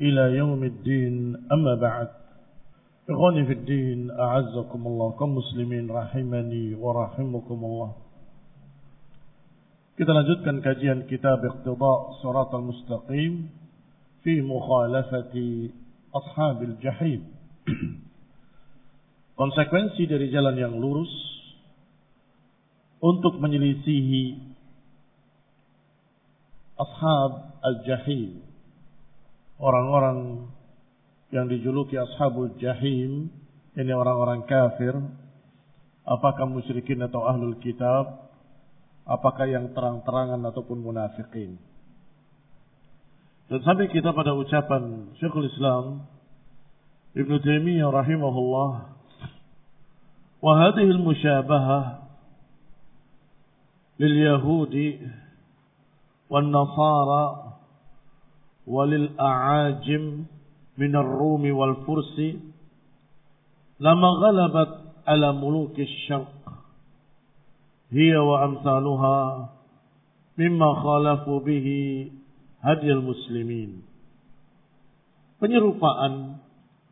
إلى يوم الدين أما بعد إخواني في الدين أعزكم الله كمسلمين رحمني ورحمكم الله Kita lanjutkan kajian kitab Iqtida Surat Al-Mustaqim fi mukhalafati ashabil jahim. Konsekuensi dari jalan yang lurus untuk menyelisihi ashab al-jahim. Orang-orang yang dijuluki ashabul jahim, ini orang-orang kafir, apakah musyrikin atau ahlul kitab, apakah yang terang-terangan ataupun munafikin. Dan sampai kita pada ucapan Syekhul Islam Ibn Taimiyah rahimahullah wa hadhihi walil a'ajim min ar-rumi wal fursi lama ghalabat ala muluki syarq hiya wa amsaluha mimma khalafu penyerupaan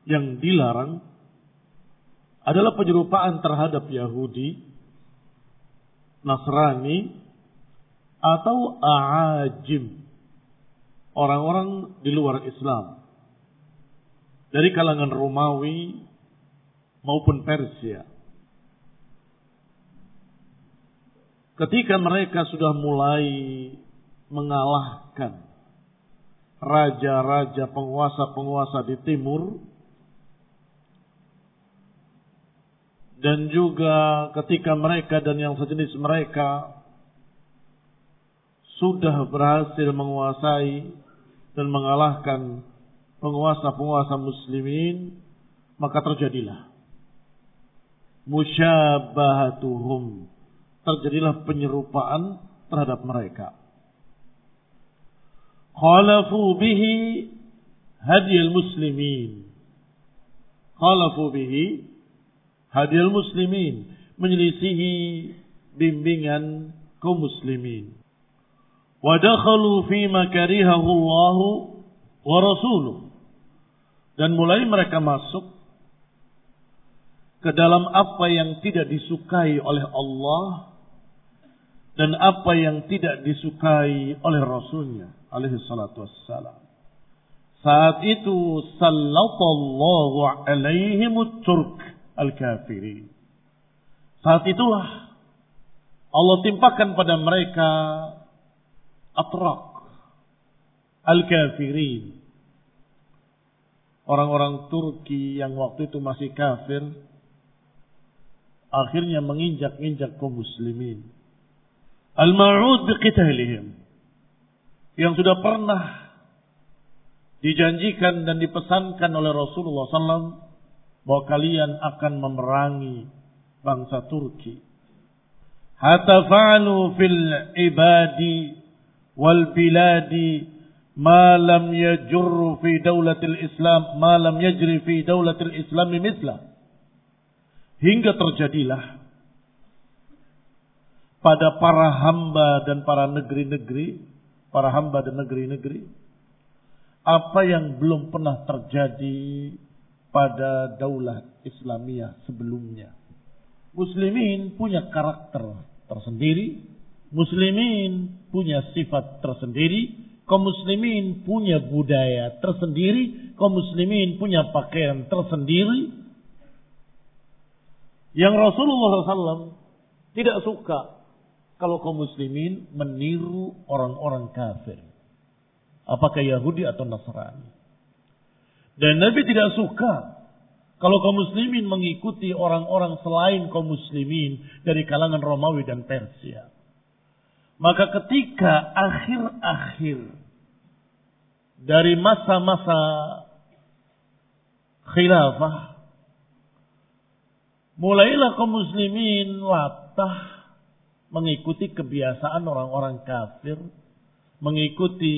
yang dilarang adalah penyerupaan terhadap Yahudi, Nasrani, atau Aajim. Orang-orang di luar Islam. Dari kalangan Romawi maupun Persia. Ketika mereka sudah mulai mengalahkan raja-raja penguasa-penguasa di timur dan juga ketika mereka dan yang sejenis mereka sudah berhasil menguasai dan mengalahkan penguasa-penguasa muslimin maka terjadilah musyabahatuhum terjadilah penyerupaan terhadap mereka. Khalafu bihi hadiyal muslimin. Khalafu bihi hadil muslimin. Menyelisihi bimbingan kaum muslimin wa dakhalu fi ma karihahu Allah wa rasuluh dan mulai mereka masuk ke dalam apa yang tidak disukai oleh Allah dan apa yang tidak disukai oleh Rasulnya alaihi salatu wassalam. Saat itu sallallahu alaihim turk al-kafirin. Saat itulah Allah timpakan pada mereka atrak al-kafirin. Orang-orang Turki yang waktu itu masih kafir akhirnya menginjak-injak kaum muslimin. Al-ma'ud biqitalihim. Yang sudah pernah dijanjikan dan dipesankan oleh Rasulullah SAW bahwa kalian akan memerangi bangsa Turki. Hatta fil ibadi wal biladi ma lam yajur fi daulatil Islam, ma lam yajri fi daulatil Islam misla. Hingga terjadilah pada para hamba dan para negeri-negeri, para hamba dan negeri-negeri, apa yang belum pernah terjadi pada daulah Islamiyah sebelumnya. Muslimin punya karakter tersendiri, muslimin punya sifat tersendiri, Kaum muslimin punya budaya tersendiri, kaum muslimin punya pakaian tersendiri. Yang Rasulullah SAW tidak suka kalau kaum muslimin meniru orang-orang kafir. Apakah Yahudi atau Nasrani. Dan Nabi tidak suka kalau kaum muslimin mengikuti orang-orang selain kaum muslimin dari kalangan Romawi dan Persia. Maka ketika akhir-akhir dari masa-masa khilafah, mulailah kaum muslimin latah mengikuti kebiasaan orang-orang kafir, mengikuti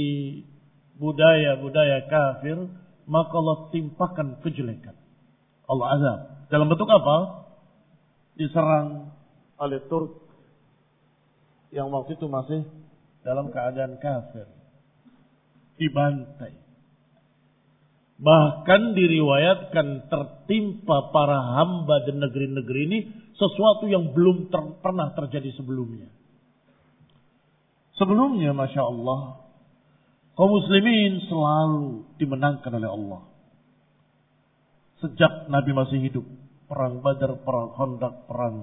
budaya-budaya kafir, maka Allah timpakan kejelekan. Allah azab. Dalam bentuk apa? Diserang oleh Turk yang waktu itu masih dalam keadaan kafir. Dibantai. Bahkan diriwayatkan tertimpa para hamba di negeri-negeri ini sesuatu yang belum ter pernah terjadi sebelumnya. Sebelumnya, Masya Allah, kaum muslimin selalu dimenangkan oleh Allah. Sejak Nabi masih hidup, perang Badar, perang Khandaq, perang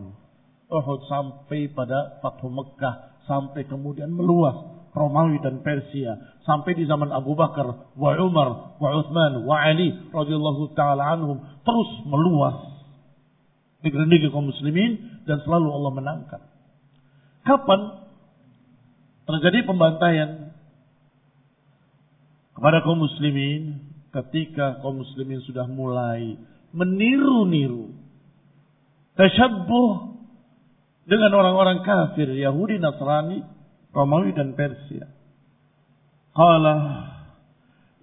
Uhud sampai pada Fathu Mekah sampai kemudian meluas Romawi dan Persia sampai di zaman Abu Bakar wa Umar wa Uthman wa Ali radhiyallahu taala anhum terus meluas negeri-negeri kaum muslimin dan selalu Allah menangkan. Kapan terjadi pembantaian kepada kaum muslimin ketika kaum muslimin sudah mulai meniru-niru tasyabbuh dengan orang-orang kafir Yahudi, Nasrani, Romawi dan Persia. Qala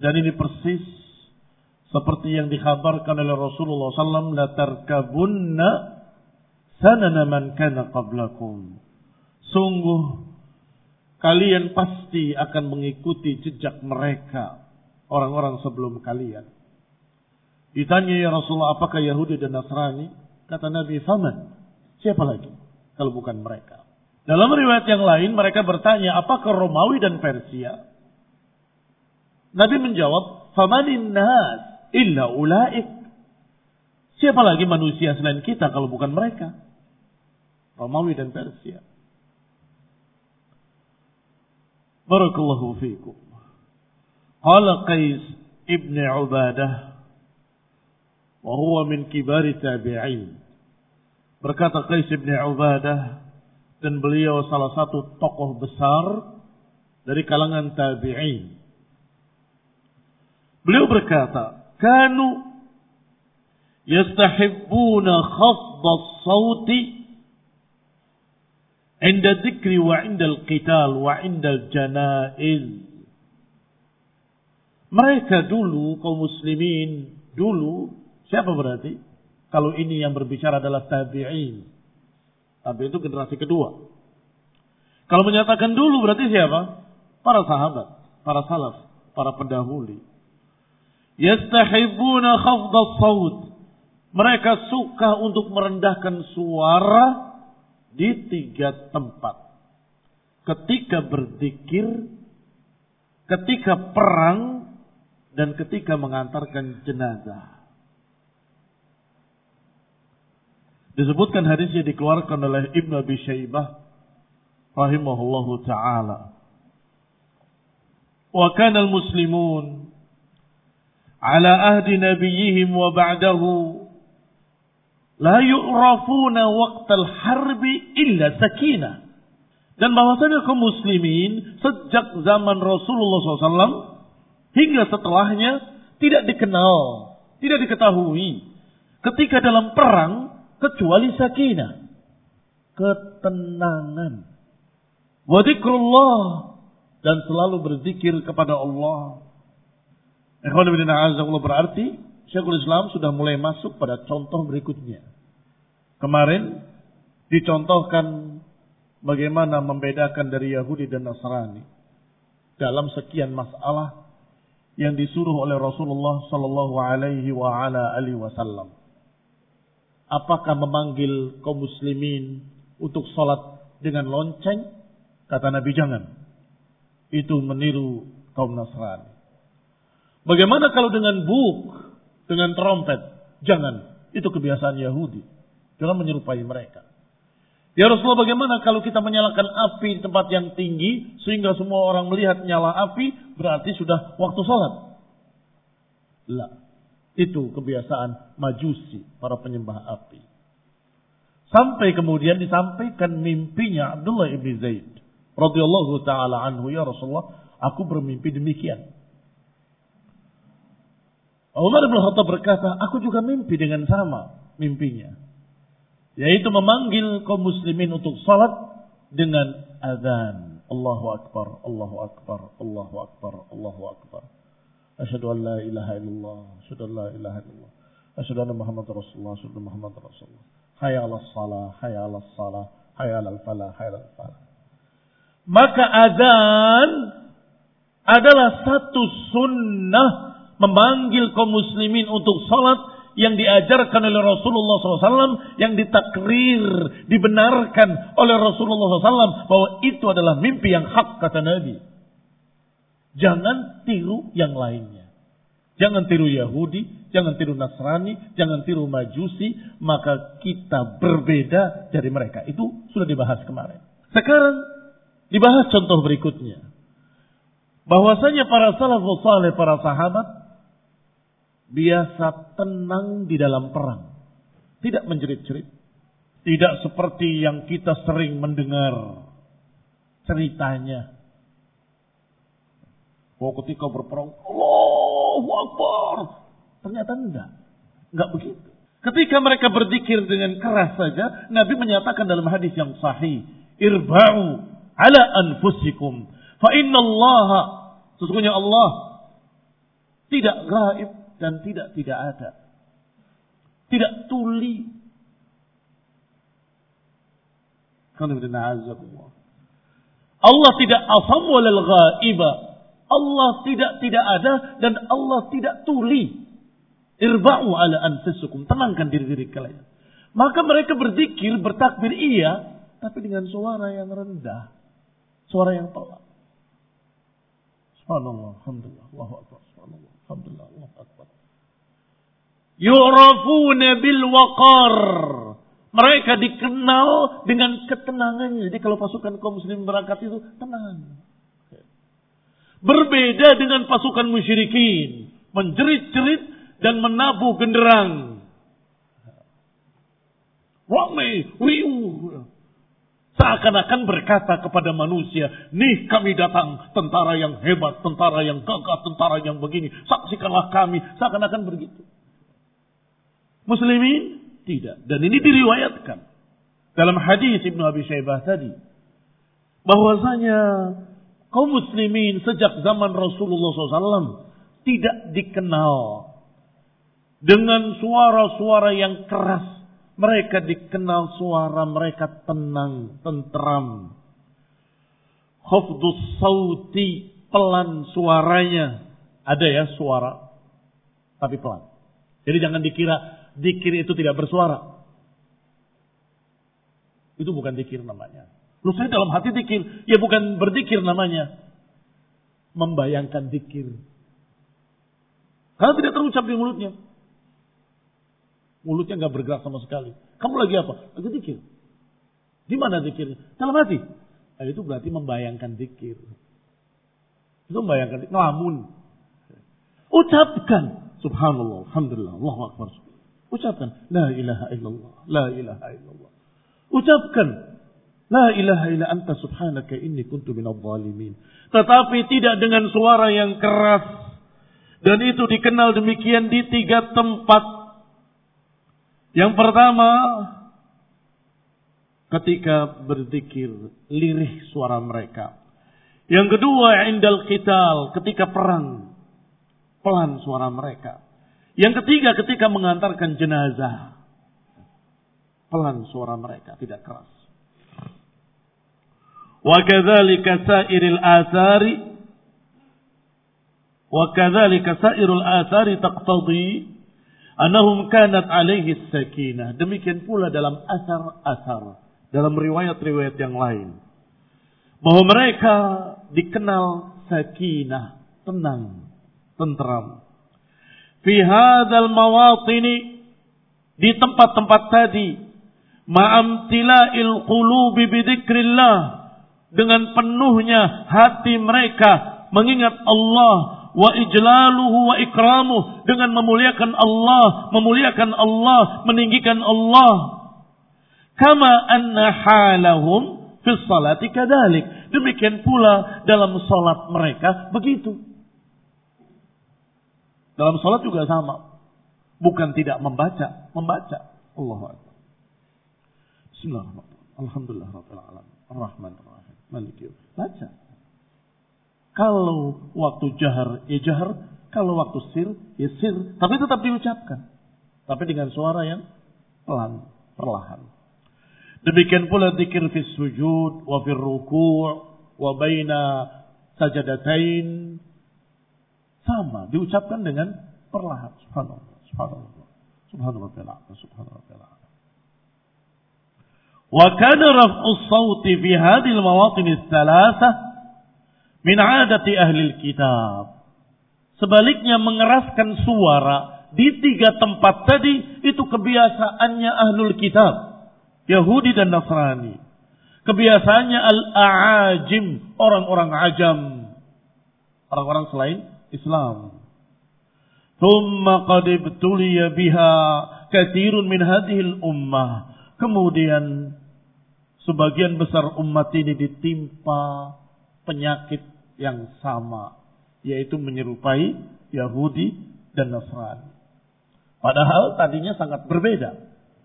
dan ini persis seperti yang dikhabarkan oleh Rasulullah SAW la tarkabunna sanana man kana qablakum. Sungguh kalian pasti akan mengikuti jejak mereka orang-orang sebelum kalian. Ditanya ya Rasulullah apakah Yahudi dan Nasrani? Kata Nabi, "Faman?" Siapa lagi? Kalau bukan mereka. Dalam riwayat yang lain mereka bertanya, apakah Romawi dan Persia? Nabi menjawab, "Famanin nas illa ulaik." Siapa lagi manusia selain kita kalau bukan mereka? Romawi dan Persia. Barakallahu fiikum. Qala Qais ibn Ubadah wa min kibari tabi'in. Berkata Qais bin Ubadah dan beliau salah satu tokoh besar dari kalangan tabi'in. Beliau berkata, "Kanu yastahibbuna khafd as-sauti inda dzikri wa inda al-qital wa inda al-janaiz." Mereka dulu kaum muslimin dulu siapa berarti? Kalau ini yang berbicara adalah tabi'in. Tapi itu generasi kedua. Kalau menyatakan dulu berarti siapa? Para sahabat, para salaf, para pendahulu. Yastahibuna khafda saud. Mereka suka untuk merendahkan suara di tiga tempat. Ketika berzikir, ketika perang, dan ketika mengantarkan jenazah. Disebutkan hadisnya dikeluarkan oleh Ibn Abi Shaybah rahimahullahu taala. Wa kana al-muslimun ala ahdi nabiyihim wa ba'dahu la yu'rafuna waqtal harbi illa sakinah. Dan bahwasanya kaum muslimin sejak zaman Rasulullah SAW hingga setelahnya tidak dikenal, tidak diketahui. Ketika dalam perang kecuali sakinah. Ketenangan. Wadikrullah. Dan selalu berzikir kepada Allah. Ikhwan bin berarti Syekhul Islam sudah mulai masuk pada contoh berikutnya. Kemarin dicontohkan bagaimana membedakan dari Yahudi dan Nasrani dalam sekian masalah yang disuruh oleh Rasulullah Sallallahu Alaihi Wasallam apakah memanggil kaum muslimin untuk sholat dengan lonceng? Kata Nabi jangan. Itu meniru kaum Nasrani. Bagaimana kalau dengan buk, dengan trompet? Jangan. Itu kebiasaan Yahudi. Jangan menyerupai mereka. Ya Rasulullah bagaimana kalau kita menyalakan api di tempat yang tinggi sehingga semua orang melihat nyala api berarti sudah waktu sholat. Lah. Itu kebiasaan majusi para penyembah api. Sampai kemudian disampaikan mimpinya Abdullah ibn Zaid. radhiyallahu ta'ala anhu ya Rasulullah. Aku bermimpi demikian. Umar bin Khattab berkata, aku juga mimpi dengan sama mimpinya. Yaitu memanggil kaum muslimin untuk salat dengan azan. Allahu Akbar, Allahu Akbar, Allahu Akbar, Allahu Akbar. Asyhadu an la ilaha illallah, asyhadu an la ilaha illallah. Asyhadu anna Muhammad Rasulullah, asyhadu Muhammad Rasulullah. Hayya 'alas salah, hayya 'alas salah, hayya 'alal falah, hayya 'alal falah. Maka azan adalah satu sunnah memanggil kaum muslimin untuk salat yang diajarkan oleh Rasulullah SAW, yang ditakrir, dibenarkan oleh Rasulullah SAW, bahwa itu adalah mimpi yang hak kata Nabi. Jangan tiru yang lainnya. Jangan tiru Yahudi, jangan tiru Nasrani, jangan tiru Majusi, maka kita berbeda dari mereka. Itu sudah dibahas kemarin. Sekarang dibahas contoh berikutnya. Bahwasanya para salafus saleh, para sahabat biasa tenang di dalam perang. Tidak menjerit-jerit. Tidak seperti yang kita sering mendengar ceritanya. Oh ketika berperang, Allahu Akbar. Ternyata enggak. Enggak begitu. Ketika mereka berzikir dengan keras saja, Nabi menyatakan dalam hadis yang sahih, Irba'u ala anfusikum. Fa inna Allah, sesungguhnya Allah tidak gaib dan tidak tidak ada. Tidak tuli. Allah tidak asam walal ghaiba. Allah tidak tidak ada dan Allah tidak tuli. Irba'u ala anfusukum. Tenangkan diri-diri kalian. Maka mereka berzikir, bertakbir iya, tapi dengan suara yang rendah. Suara yang pelan. Subhanallah, alhamdulillah, Allahu akbar, subhanallah, alhamdulillah, Allahu akbar. Yu'rafuna bil waqar. Mereka dikenal dengan ketenangannya. Jadi kalau pasukan kaum muslim berangkat itu tenang. Berbeda dengan pasukan musyrikin. Menjerit-jerit dan menabuh genderang. Ramai, riuh. Seakan-akan berkata kepada manusia, nih kami datang, tentara yang hebat, tentara yang gagah, tentara yang begini. Saksikanlah kami, seakan-akan begitu. Muslimin tidak. Dan ini diriwayatkan dalam hadis Ibnu Abi Syaibah tadi bahwasanya kaum muslimin sejak zaman Rasulullah SAW tidak dikenal dengan suara-suara yang keras. Mereka dikenal suara mereka tenang, tentram. Khafdus sauti, pelan suaranya. Ada ya suara, tapi pelan. Jadi jangan dikira dikir itu tidak bersuara. Itu bukan dikir namanya. Lu saya dalam hati dikir, ya bukan berdikir namanya. Membayangkan dikir. Karena tidak terucap di mulutnya. Mulutnya nggak bergerak sama sekali. Kamu lagi apa? Lagi dikir. Di mana dikir? Dalam hati. Nah, itu berarti membayangkan dikir. Itu membayangkan ngelamun. Ucapkan. Subhanallah, Alhamdulillah, Allahu Akbar. Ucapkan la ilaha illallah, la ilaha illallah. Ucapkan la ilaha illa anta subhanaka inni kuntu minadh dhalimin. Tetapi tidak dengan suara yang keras. Dan itu dikenal demikian di tiga tempat. Yang pertama, ketika berzikir, lirih suara mereka. Yang kedua, indal qital, ketika perang, pelan suara mereka. Yang ketiga ketika mengantarkan jenazah. Pelan suara mereka, tidak keras. Sairil athari wa kadzalika sairul athari taqtadi annahum kanat alaihi sakinah. Demikian pula dalam asar-asar, dalam riwayat-riwayat yang lain. Bahwa mereka dikenal sakinah, tenang, tentram. Fi hadzal mawatini di tempat-tempat tadi ma'amtila'il qulubi bidzikrillah dengan penuhnya hati mereka mengingat Allah wa ijlaluhu wa ikramuh dengan memuliakan Allah, memuliakan Allah, meninggikan Allah. Kama anna halahum fi salati kadalik. Demikian pula dalam salat mereka begitu. Dalam salat juga sama. Bukan tidak membaca, membaca. Allah Akbar. Bismillahirrahmanirrahim. Alhamdulillah rabbil alamin. Ar-Rahman. Malik Baca. Kalau waktu jahar ya jahar, kalau waktu sir ya sir, tapi tetap diucapkan. Tapi dengan suara yang pelan, perlahan. Demikian pula zikir fi sujud wa fi ruku' wa baina sajadatain sama diucapkan dengan perlahan. Subhanallah, subhanallah. Subhanallah, subhanallah, subhanallah. Wa kana raf'u sawti fi hadhihi al-mawatin ats-tsalatsah min adati ahli. Sebaliknya mengeraskan suara di tiga tempat tadi itu kebiasaannya ahlul kitab. Yahudi dan Nasrani. Kebiasaannya al-a'ajim, orang-orang ajam. Orang-orang selain Islam. Thumma qad ibtuliya biha kathirun min hadhil ummah. Kemudian sebagian besar umat ini ditimpa penyakit yang sama, yaitu menyerupai Yahudi dan Nasrani. Padahal tadinya sangat berbeda.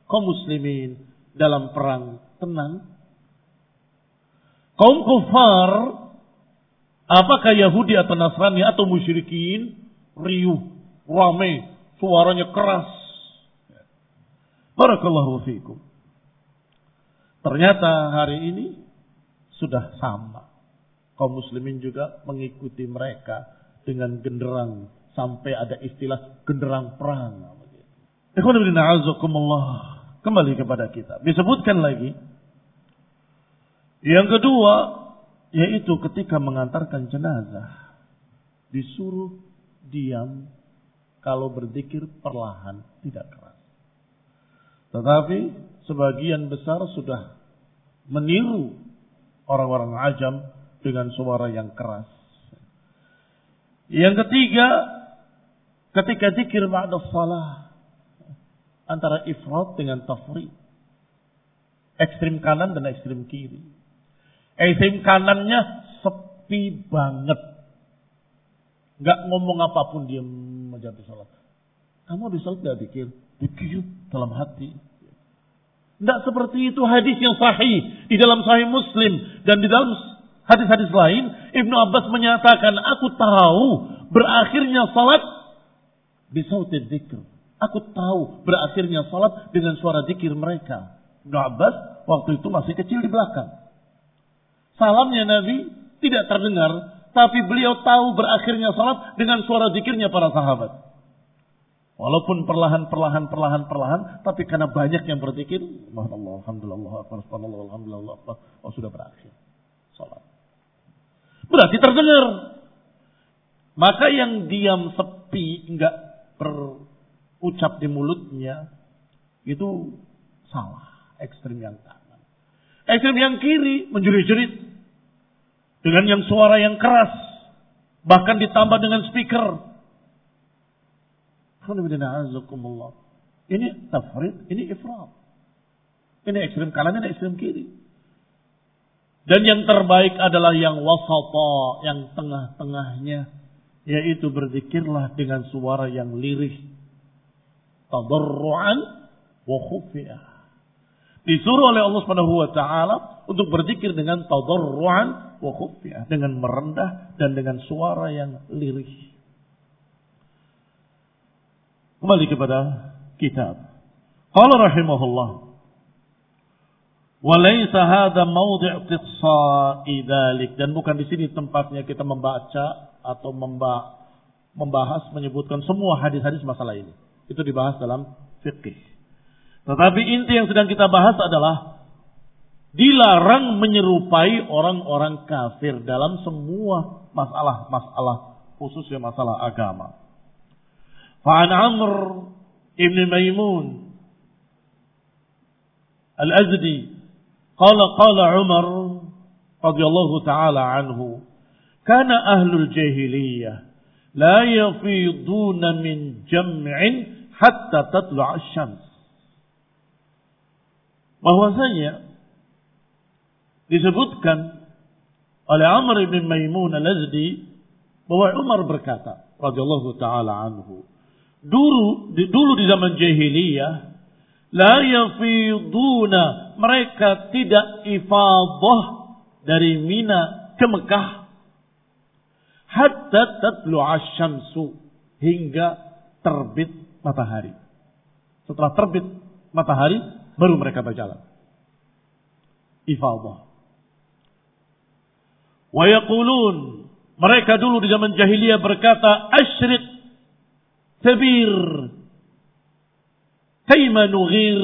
Kaum muslimin dalam perang tenang. Kaum kufar, apakah Yahudi atau Nasrani atau musyrikin, riuh, ramai, suaranya keras. Barakallahu fiikum. Ternyata hari ini sudah sama kaum muslimin juga mengikuti mereka dengan genderang sampai ada istilah genderang perang. Kembali kepada kita. Disebutkan lagi. Yang kedua, yaitu ketika mengantarkan jenazah. Disuruh diam kalau berzikir perlahan, tidak keras. Tetapi sebagian besar sudah meniru orang-orang ajam dengan suara yang keras. Yang ketiga, ketika zikir ba'da salah antara ifrat dengan tafri. Ekstrim kanan dan ekstrim kiri. Ekstrim kanannya sepi banget. Gak ngomong apa pun dia aja di salat. Kamu di salat gak zikir? Zikir dalam hati. Tidak seperti itu hadis yang sahih di dalam sahih Muslim dan di dalam Hadis-hadis lain, Ibnu Abbas menyatakan, aku tahu berakhirnya salat sautin zikr. Aku tahu berakhirnya salat dengan suara zikir mereka. Ibnu Abbas waktu itu masih kecil di belakang. Salamnya Nabi tidak terdengar, tapi beliau tahu berakhirnya salat dengan suara zikirnya para sahabat. Walaupun perlahan, perlahan, perlahan, perlahan, tapi karena banyak yang berzikir, Allah, Alhamdulillah, Alhamdulillah, Alhamdulillah, oh sudah berakhir. Salat. Berarti terdengar. Maka yang diam sepi, enggak berucap di mulutnya, itu salah. Ekstrim yang kanan. Ekstrim yang kiri menjerit-jerit. Dengan yang suara yang keras. Bahkan ditambah dengan speaker. Ini tafrid, ini ifrat. Ini ekstrim kanan, ini ekstrim kiri. Dan yang terbaik adalah yang wasata, yang tengah-tengahnya. Yaitu berzikirlah dengan suara yang lirih. Tadarru'an wa khufiyah. Disuruh oleh Allah Subhanahu wa taala untuk berzikir dengan tadarru'an wa khufiyah, dengan merendah dan dengan suara yang lirih. Kembali kepada kitab. Qala rahimahullah Walaysa hadha mawdi' tiqsa'i dzalik dan bukan di sini tempatnya kita membaca atau membahas menyebutkan semua hadis-hadis masalah ini. Itu dibahas dalam fikih. Tetapi inti yang sedang kita bahas adalah dilarang menyerupai orang-orang kafir dalam semua masalah-masalah khususnya masalah agama. Fa'an Amr ibn Maimun Al-Azdi qala qala Umar radhiyallahu taala anhu kana ahlul jahiliyah la yafiduna min jam'in hatta tatlu'a asy-syams bahwasanya disebutkan oleh Amr bin Maimun al-Azdi bahwa Umar berkata radhiyallahu taala anhu dulu di, dulu di zaman jahiliyah la yafiduna mereka tidak ifadah dari Mina ke Mekah hatta tatlu asyamsu hingga terbit matahari. Setelah terbit matahari baru mereka berjalan. Ifadah. Wa yaqulun mereka dulu di zaman jahiliyah berkata asyrik kaima nughir.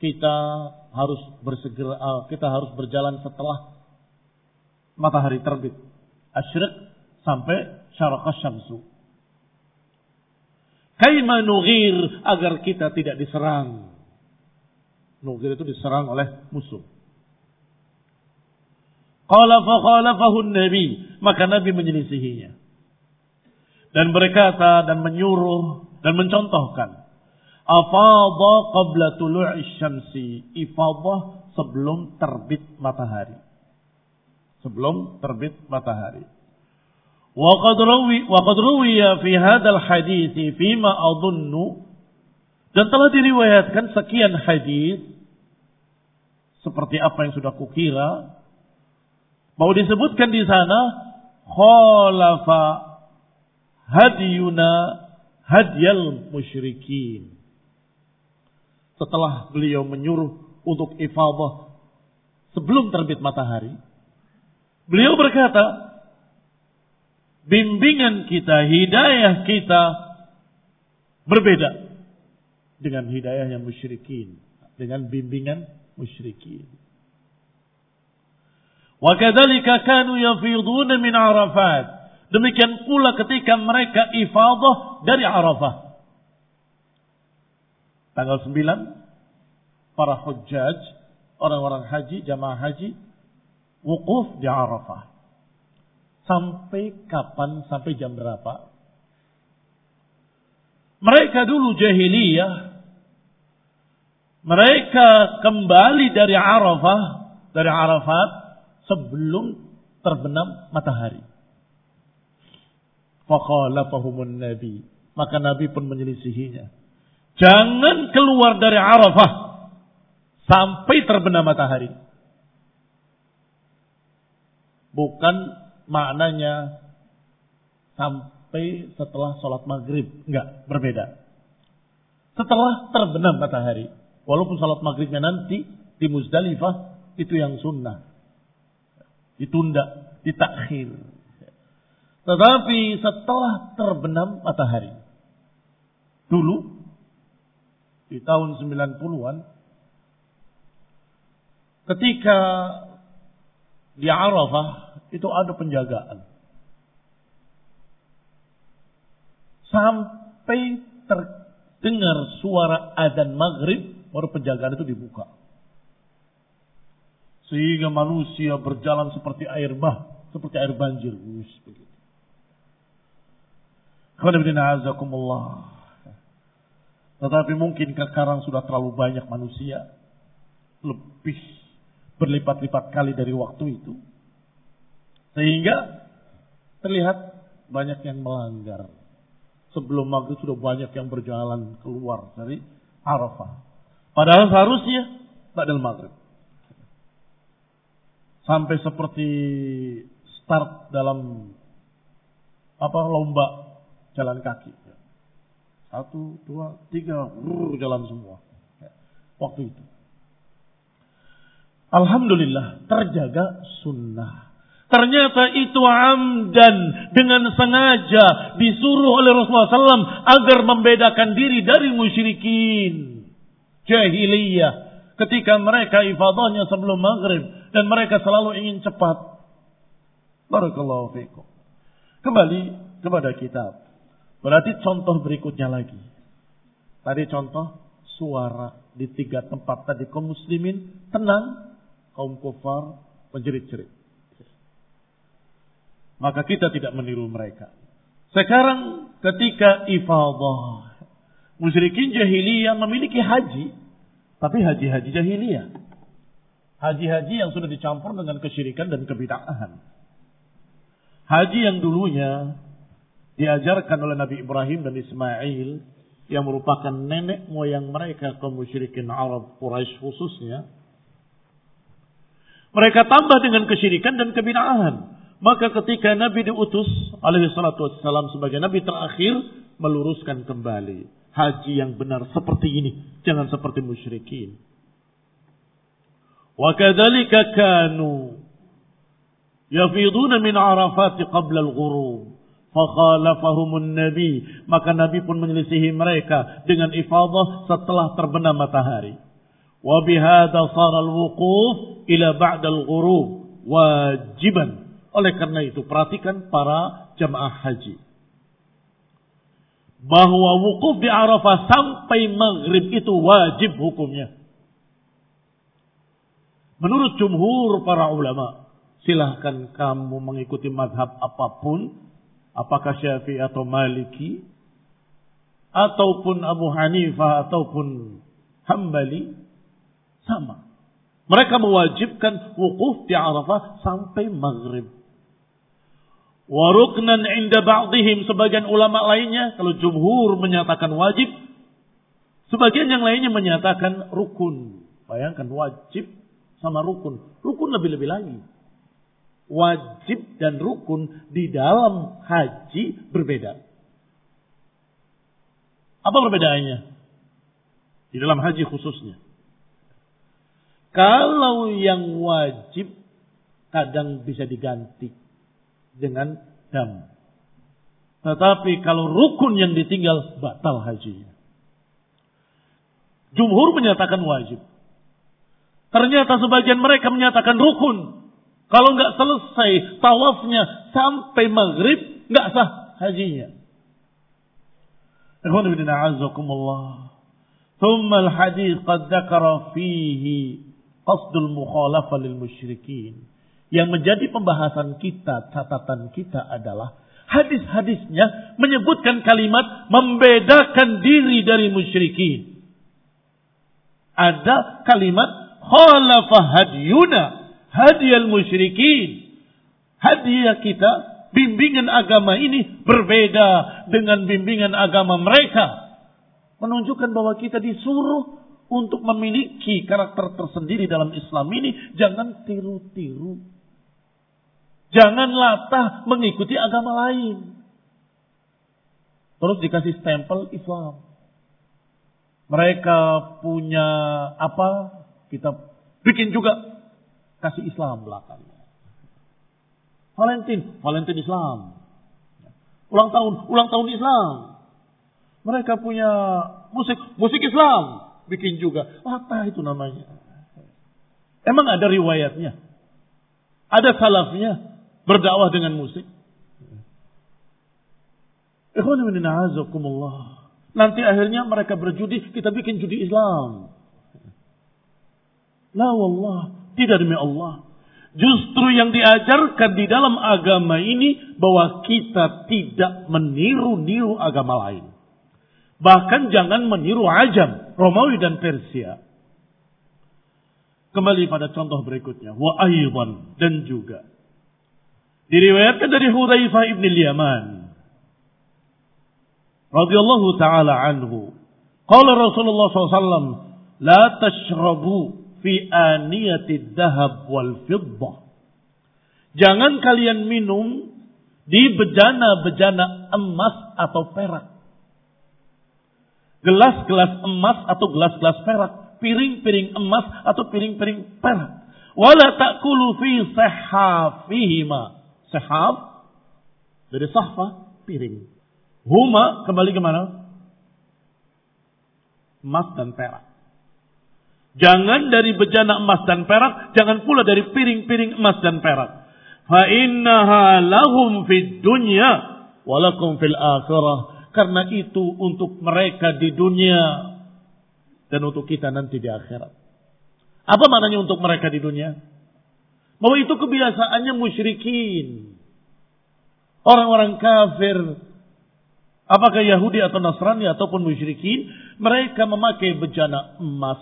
Kita harus bersegera ah, kita harus berjalan setelah matahari terbit. Asyrik sampai syaraqas syamsu. Kaima nughir agar kita tidak diserang. Nughir itu diserang oleh musuh. Qala fa nabi, maka nabi menyelisihinya. Dan berkata dan menyuruh dan mencontohkan afadha qabla tulu'i syamsi, ifadah sebelum terbit matahari. Sebelum terbit matahari. Wa qad rawi wa qad fi hadzal hadits adunnu dan telah diriwayatkan sekian hadis seperti apa yang sudah kukira Mau disebutkan di sana khalafa hadiyuna hadyal musyrikin. Setelah beliau menyuruh untuk ifadah sebelum terbit matahari, beliau berkata, bimbingan kita, hidayah kita berbeda dengan hidayah yang musyrikin, dengan bimbingan musyrikin. Wa kadzalika kanu yafiduna min Arafat. Demikian pula ketika mereka ifadah dari Arafah. Tanggal 9 para hujjaj, orang-orang haji, jamaah haji wukuf di Arafah. Sampai kapan? Sampai jam berapa? Mereka dulu jahiliyah. Mereka kembali dari Arafah, dari Arafat sebelum terbenam matahari. Fakhalafahumun Nabi. Maka Nabi pun menyelisihinya. Jangan keluar dari Arafah sampai terbenam matahari. Bukan maknanya sampai setelah sholat maghrib. Enggak, berbeda. Setelah terbenam matahari. Walaupun sholat maghribnya nanti di Muzdalifah itu yang sunnah ditunda, ditakhir. Tetapi setelah terbenam matahari, dulu di tahun 90-an, ketika di Arafah itu ada penjagaan. Sampai terdengar suara adzan maghrib, baru penjagaan itu dibuka. Sehingga manusia berjalan seperti air bah, seperti air banjir. Tetapi mungkin sekarang sudah terlalu banyak manusia. Lebih berlipat-lipat kali dari waktu itu. Sehingga terlihat banyak yang melanggar. Sebelum maghrib sudah banyak yang berjalan keluar dari Arafah. Padahal seharusnya tak ada maghrib sampai seperti start dalam apa lomba jalan kaki. Satu, dua, tiga, brrr, jalan semua. Waktu itu. Alhamdulillah terjaga sunnah. Ternyata itu amdan dengan sengaja disuruh oleh Rasulullah SAW agar membedakan diri dari musyrikin. Jahiliyah ketika mereka ifadahnya sebelum maghrib dan mereka selalu ingin cepat. Barakallahu fiikum. Kembali kepada kitab. Berarti contoh berikutnya lagi. Tadi contoh suara di tiga tempat tadi kaum muslimin tenang, kaum kufar menjerit-jerit. Maka kita tidak meniru mereka. Sekarang ketika ifadah. Musyrikin jahiliyah memiliki haji. Tapi haji-haji jahiliyah. Haji-haji yang sudah dicampur dengan kesyirikan dan kebidaahan. Haji yang dulunya diajarkan oleh Nabi Ibrahim dan Ismail yang merupakan nenek moyang mereka kaum musyrikin Arab Quraisy khususnya. Mereka tambah dengan kesyirikan dan kebidaahan. Maka ketika Nabi diutus alaihi salatu wassalam sebagai Nabi terakhir meluruskan kembali haji yang benar seperti ini, jangan seperti musyrikin. Wa kadzalika kanu yafiduna min Arafat qabla al-ghurub. Fakhalafahumun Nabi. Maka Nabi pun menyelisihi mereka dengan ifadah setelah terbenam matahari. Wa bihada sara al-wuquf ila ba'da al-ghurub wajiban oleh karena itu perhatikan para jemaah haji. Bahwa wukuf di Arafah sampai maghrib itu wajib hukumnya. Menurut jumhur para ulama, silahkan kamu mengikuti madhab apa pun, apakah syafi'i atau maliki, ataupun Abu Hanifah ataupun Hambali, sama. Mereka mewajibkan wukuf di Arafah sampai maghrib. Waruknan inda ba'dihim sebagian ulama lainnya kalau jumhur menyatakan wajib sebagian yang lainnya menyatakan rukun. Bayangkan wajib sama rukun. Rukun lebih-lebih lagi. Wajib dan rukun di dalam haji berbeda. Apa perbedaannya? Di dalam haji khususnya. Kalau yang wajib kadang bisa diganti dengan dam. Tetapi kalau rukun yang ditinggal batal hajinya. Jumhur menyatakan wajib. Ternyata sebagian mereka menyatakan rukun. Kalau nggak selesai tawafnya sampai maghrib, nggak sah hajinya. Ikhwan ibn a'azakumullah. ثم الحديث قد ذكر فيه قصد المخالفة للمشركين yang menjadi pembahasan kita, catatan kita adalah hadis-hadisnya menyebutkan kalimat membedakan diri dari musyrikin. Ada kalimat khalafah hadiyuna hadiyal musyrikin. Hadiah kita, bimbingan agama ini berbeda dengan bimbingan agama mereka. Menunjukkan bahwa kita disuruh untuk memiliki karakter tersendiri dalam Islam ini. Jangan tiru-tiru Jangan latah mengikuti agama lain. Terus dikasih stempel Islam. Mereka punya apa? Kita bikin juga kasih Islam belakangnya. Valentin, Valentin Islam. Ulang tahun, ulang tahun Islam. Mereka punya musik, musik Islam. Bikin juga. Apa itu namanya? Emang ada riwayatnya? Ada salafnya? berdakwah dengan musik. Nanti akhirnya mereka berjudi, kita bikin judi Islam. La wallah, tidak demi Allah. Justru yang diajarkan di dalam agama ini bahwa kita tidak meniru-niru agama lain. Bahkan jangan meniru ajam, Romawi dan Persia. Kembali pada contoh berikutnya. Wa aydan dan juga Diriwayatkan dari Hudzaifah ibn Yaman radhiyallahu taala anhu. Qala Rasulullah SAW, "La tashrabu fi aniyati dhahab wal fiddah." Jangan kalian minum di bejana-bejana emas atau perak. Gelas-gelas emas atau gelas-gelas perak, piring-piring emas atau piring-piring perak. Wala ta'kulu fi sahafihima Sehab dari sahfa piring. Huma kembali ke mana? Emas dan perak. Jangan dari bejana emas dan perak, jangan pula dari piring-piring emas dan perak. fa innaha lahum fid dunya walakum fil akhirah. Karena itu untuk mereka di dunia dan untuk kita nanti di akhirat. Apa maknanya untuk mereka di dunia? Bahwa itu kebiasaannya musyrikin. Orang-orang kafir. Apakah Yahudi atau Nasrani ataupun musyrikin. Mereka memakai bejana emas,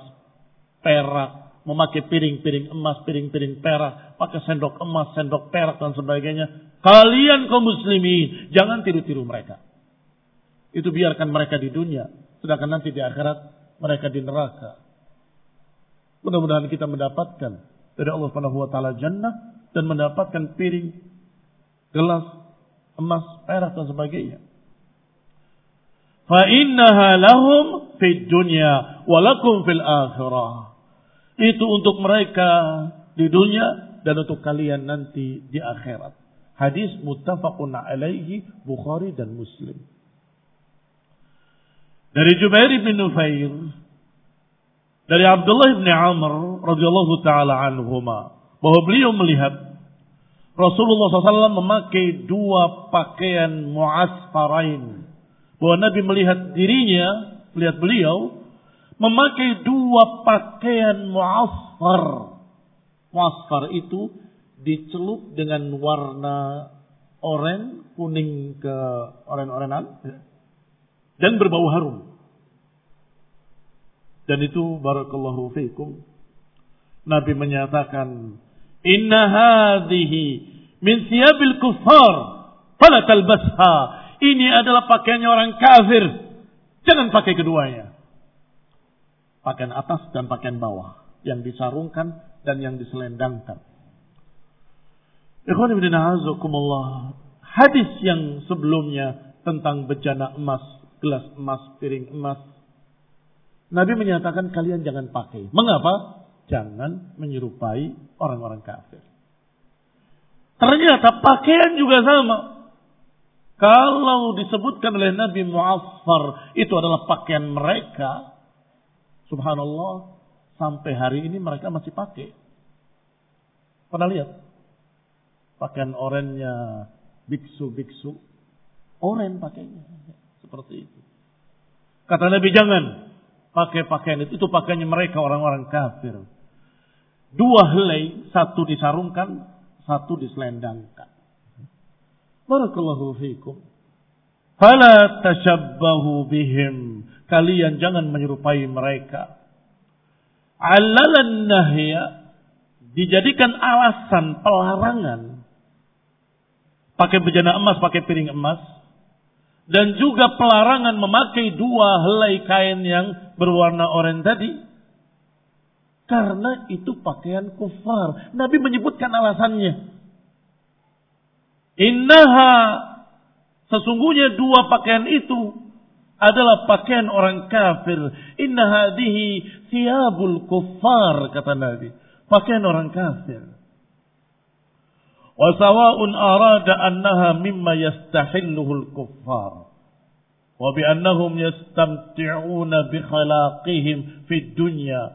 perak, memakai piring-piring emas, piring-piring perak, pakai sendok emas, sendok perak dan sebagainya. Kalian kaum muslimin, jangan tiru-tiru mereka. Itu biarkan mereka di dunia, sedangkan nanti di akhirat mereka di neraka. Mudah-mudahan kita mendapatkan dari Allah Subhanahu wa taala jannah dan mendapatkan piring, gelas, emas, perak dan sebagainya. Fa innaha lahum fid dunya wa lakum fil akhirah. Itu untuk mereka di dunia dan untuk kalian nanti di akhirat. Hadis muttafaqun alaihi Bukhari dan Muslim. Dari Jubair bin Nufair dari Abdullah bin Amr radhiyallahu taala anhuma bahwa beliau melihat Rasulullah SAW memakai dua pakaian muasfarain. Bahwa Nabi melihat dirinya, melihat beliau memakai dua pakaian muasfar. Muasfar itu dicelup dengan warna oranye, kuning ke oren-orenan dan berbau harum. Dan itu barakallahu fiikum. Nabi menyatakan, "Inna hadhihi min siyabil kuffar, fala talbasha." Ini adalah pakaiannya orang kafir. Jangan pakai keduanya pakaian atas dan pakaian bawah yang disarungkan dan yang diselendangkan. Hadis yang sebelumnya tentang bejana emas, gelas emas, piring emas. Nabi menyatakan kalian jangan pakai. Mengapa? Jangan menyerupai orang-orang kafir. Ternyata pakaian juga sama. Kalau disebutkan oleh Nabi Mu'affar itu adalah pakaian mereka, Subhanallah, sampai hari ini mereka masih pakai. Pernah lihat? Pakaian orennya biksu-biksu. Oren pakainya. Seperti itu. Kata Nabi jangan pakai pakaian itu. Itu pakaiannya mereka orang-orang kafir. Dua helai, satu disarungkan, satu diselendangkan. Barakallahu fiikum. Fala tashabbahu bihim kalian jangan menyerupai mereka. Alalan nahya dijadikan alasan pelarangan pakai bejana emas, pakai piring emas dan juga pelarangan memakai dua helai kain yang berwarna oranye tadi karena itu pakaian kufar. Nabi menyebutkan alasannya. Innaha sesungguhnya dua pakaian itu adalah pakaian orang kafir. Inna hadihi thiyabul kuffar kata Nabi. Pakaian orang kafir. Wa sawa'un arada annaha mimma yastahilluhu al-kuffar. Wa bi annahum yastamti'una bi khalaqihim fid dunya.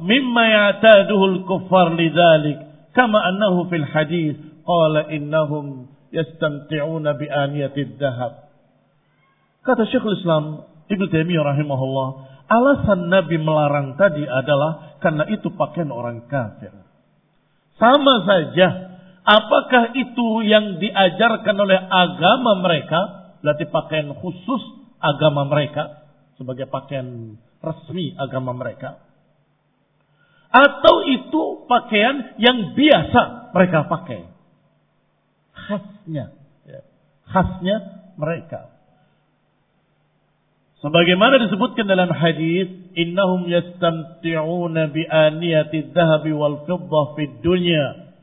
Mimma ya'taduhu al-kuffar lidhalik. Kama annahu fil hadith qala innahum yastamti'una bi aniyati dhahab. Kata Syekhul Islam Ibnu Taimiyah rahimahullah, alasan Nabi melarang tadi adalah karena itu pakaian orang kafir. Sama saja, apakah itu yang diajarkan oleh agama mereka, berarti pakaian khusus agama mereka sebagai pakaian resmi agama mereka. Atau itu pakaian yang biasa mereka pakai. Khasnya. Ya. Khasnya mereka. Sebagaimana disebutkan dalam hadis, innahum yastamti'una bi aniyati dhahabi wal fiddah fid dunya.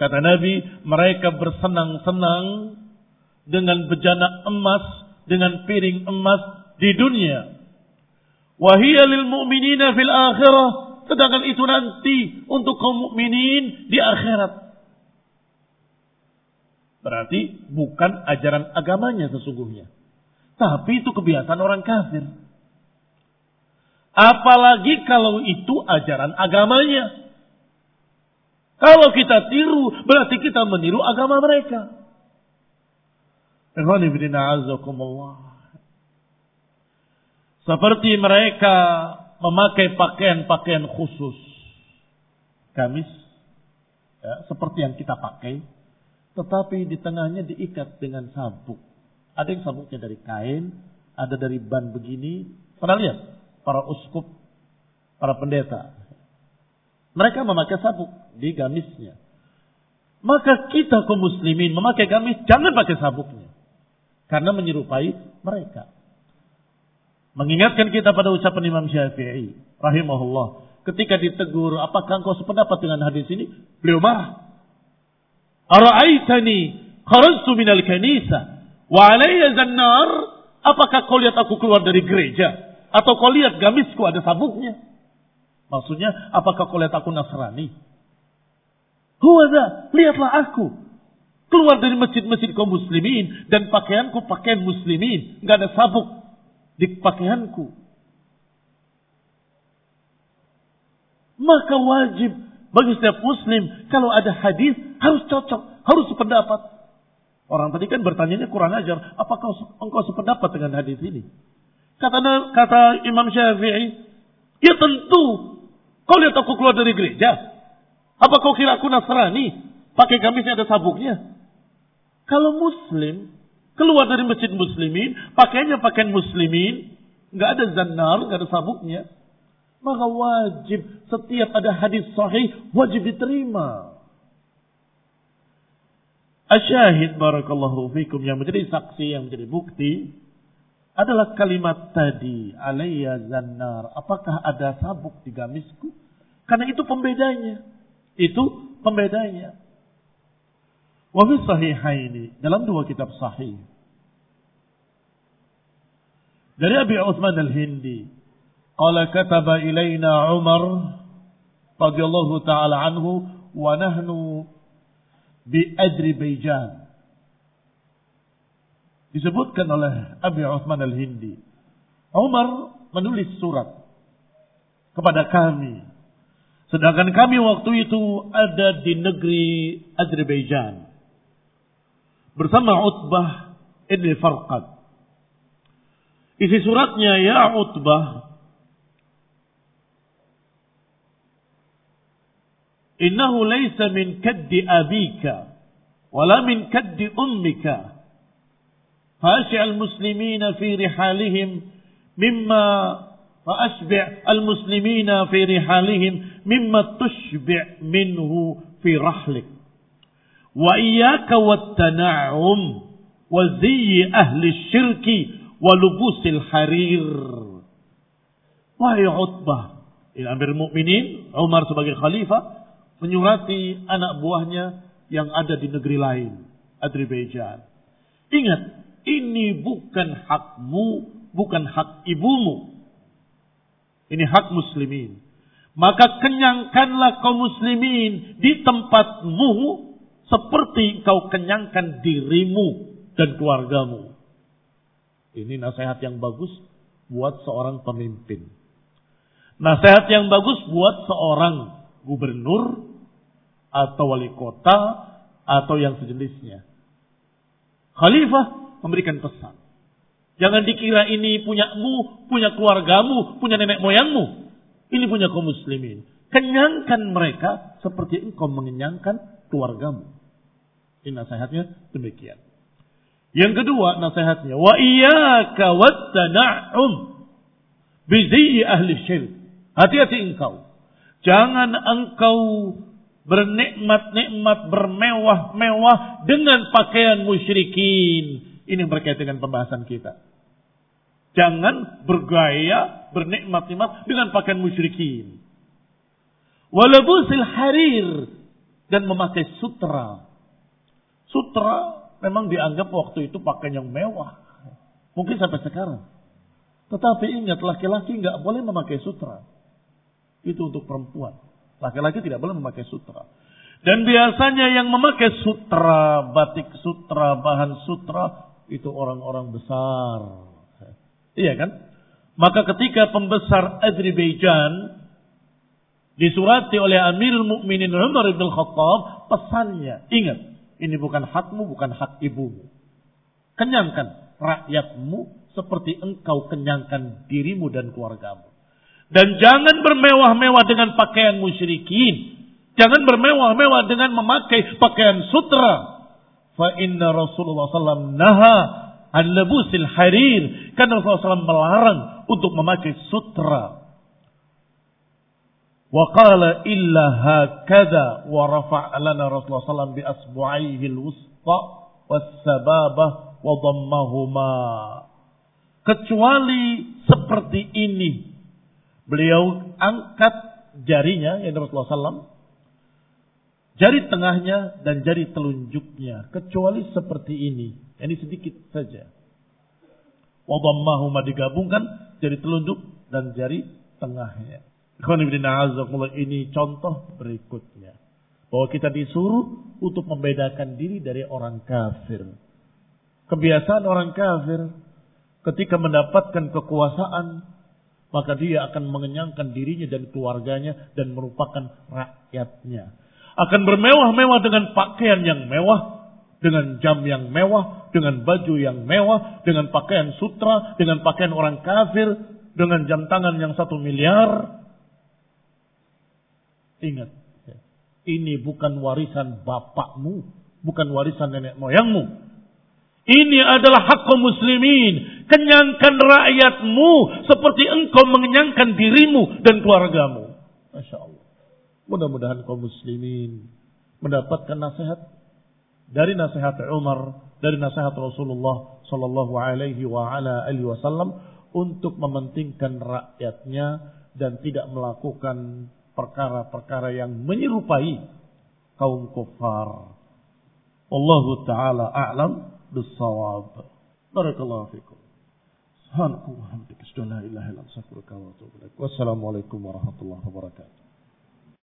Kata Nabi, mereka bersenang-senang dengan bejana emas, dengan piring emas di dunia. Wahia lil mu'minina fil akhirah. Sedangkan itu nanti untuk kaum mukminin di akhirat. Berarti bukan ajaran agamanya sesungguhnya. Tapi itu kebiasaan orang kafir. Apalagi kalau itu ajaran agamanya. Kalau kita tiru, berarti kita meniru agama mereka. Seperti mereka memakai pakaian-pakaian khusus. Gamis, ya, seperti yang kita pakai. Tetapi di tengahnya diikat dengan sabuk. Ada yang sabuknya dari kain, ada dari ban begini. Pernah lihat? Para uskup, para pendeta. Mereka memakai sabuk di gamisnya. Maka kita kaum muslimin memakai gamis jangan pakai sabuknya. Karena menyerupai mereka. Mengingatkan kita pada ucapan Imam Syafi'i rahimahullah. Ketika ditegur, apakah engkau sependapat dengan hadis ini? Beliau marah. Ara'aitani kharajtu minal kanisa wa alayya zannar? Apakah kau lihat aku keluar dari gereja? Atau kau lihat gamisku ada sabuknya? Maksudnya, apakah kau lihat aku Nasrani? Huwada, lihatlah aku. Keluar dari masjid-masjid kaum muslimin. Dan pakaianku pakaian muslimin. Nggak ada sabuk di pakaianku. Maka wajib bagi setiap muslim. Kalau ada hadis harus cocok. Harus sependapat. Orang tadi kan bertanya kurang ajar. Apakah engkau sependapat dengan hadis ini? Kata, kata Imam Syafi'i. Ya tentu Kau lihat aku keluar dari gereja? Apa kau kira aku Nasrani? Pakai gamisnya ada sabuknya. Kalau muslim, keluar dari masjid muslimin, pakainya pakaian muslimin, nggak ada zannar, nggak ada sabuknya, maka wajib setiap ada hadis sahih wajib diterima. Asyahid barakallahu fikum yang menjadi saksi yang menjadi bukti adalah kalimat tadi, alayya zannar. Apakah ada sabuk di gamisku? Karena itu pembedanya. Itu pembedanya. Wa fi sahihaini, dalam dua kitab sahih. Dari Abi Uthman al-Hindi, qala kataba ilaina Umar radhiyallahu taala anhu wa nahnu bi Adribayjan disebutkan oleh Abi Uthman al-Hindi. Umar menulis surat kepada kami. Sedangkan kami waktu itu ada di negeri Azerbaijan. Bersama Utbah Ibn Farqad. Isi suratnya, Ya Utbah, Innahu laysa min kaddi abika, wala min kaddi ummika, فأشع المسلمين في رحالهم مما فأشبع المسلمين في رحالهم مما تشبع منه في رحلك. وإياك والتنعم وزي أهل الشرك ولبوس الحرير. Wahai Utbah, Amir Mukminin Umar sebagai khalifah menyurati anak buahnya yang ada di negeri lain, Azerbaijan. Ingat, ini bukan hakmu, bukan hak ibumu. Ini hak muslimin. Maka kenyangkanlah kaum muslimin di tempatmu seperti kau kenyangkan dirimu dan keluargamu. Ini nasihat yang bagus buat seorang pemimpin. Nasihat yang bagus buat seorang gubernur atau wali kota atau yang sejenisnya. Khalifah memberikan pesan. Jangan dikira ini punyamu, punya keluargamu, punya nenek moyangmu. Ini punya kaum muslimin. Kenyangkan mereka seperti engkau mengenyangkan keluargamu. Ini nasihatnya demikian. Yang kedua nasihatnya. Wa iyyaka wattana'um bizi ahli syirik. Hati-hati engkau. Jangan engkau bernikmat-nikmat, bermewah-mewah dengan pakaian musyrikin. Ini berkaitan dengan pembahasan kita. Jangan bergaya, bernikmat-nikmat dengan pakaian musyrikin. Walabusil harir. Dan memakai sutra. Sutra memang dianggap waktu itu pakaian yang mewah. Mungkin sampai sekarang. Tetapi ingat, laki-laki nggak boleh memakai sutra. Itu untuk perempuan. Laki-laki tidak boleh memakai sutra. Dan biasanya yang memakai sutra, batik sutra, bahan sutra, itu orang-orang besar. Iya kan? Maka ketika pembesar Azerbaijan Disurati oleh Amirul Mukminin Umar bin Khattab pesannya. Ingat, ini bukan hakmu, bukan hak ibumu. Kenyangkan rakyatmu seperti engkau kenyangkan dirimu dan keluargamu. Dan jangan bermewah-mewah dengan pakaian musyrikin. Jangan bermewah-mewah dengan memakai pakaian sutra. Fa inna Rasulullah SAW naha an lebusil harir. Karena Rasulullah SAW melarang untuk memakai sutra. Wa qala illa hakada wa rafa'a lana Rasulullah SAW bi asbu'aihi al-wusta was-sababah wa dhammahuma. Kecuali seperti ini beliau angkat jarinya yang Rasulullah SAW jari tengahnya dan jari telunjuknya kecuali seperti ini ini sedikit saja wadammahuma digabungkan jari telunjuk dan jari tengahnya ini contoh berikutnya. Bahwa kita disuruh untuk membedakan diri dari orang kafir. Kebiasaan orang kafir ketika mendapatkan kekuasaan maka dia akan mengenyangkan dirinya dan keluarganya dan merupakan rakyatnya. Akan bermewah-mewah dengan pakaian yang mewah, dengan jam yang mewah, dengan baju yang mewah, dengan pakaian sutra, dengan pakaian orang kafir, dengan jam tangan yang satu miliar, Ingat, ini bukan warisan bapakmu, bukan warisan nenek moyangmu. Ini adalah hak kaum muslimin. Kenyangkan rakyatmu seperti engkau mengenyangkan dirimu dan keluargamu. Masya Allah. Mudah-mudahan kaum muslimin mendapatkan nasihat dari nasihat Umar, dari nasihat Rasulullah Sallallahu Alaihi Wasallam untuk mementingkan rakyatnya dan tidak melakukan perkara-perkara yang menyerupai kaum kufar. Allahu taala a'lam bis-shawab. Barakallahu fikum. Subhanallahi wa bihamdihi, la ilaha illa anta, astaghfiruka wa atubu ilaik. Wassalamualaikum warahmatullahi wabarakatuh.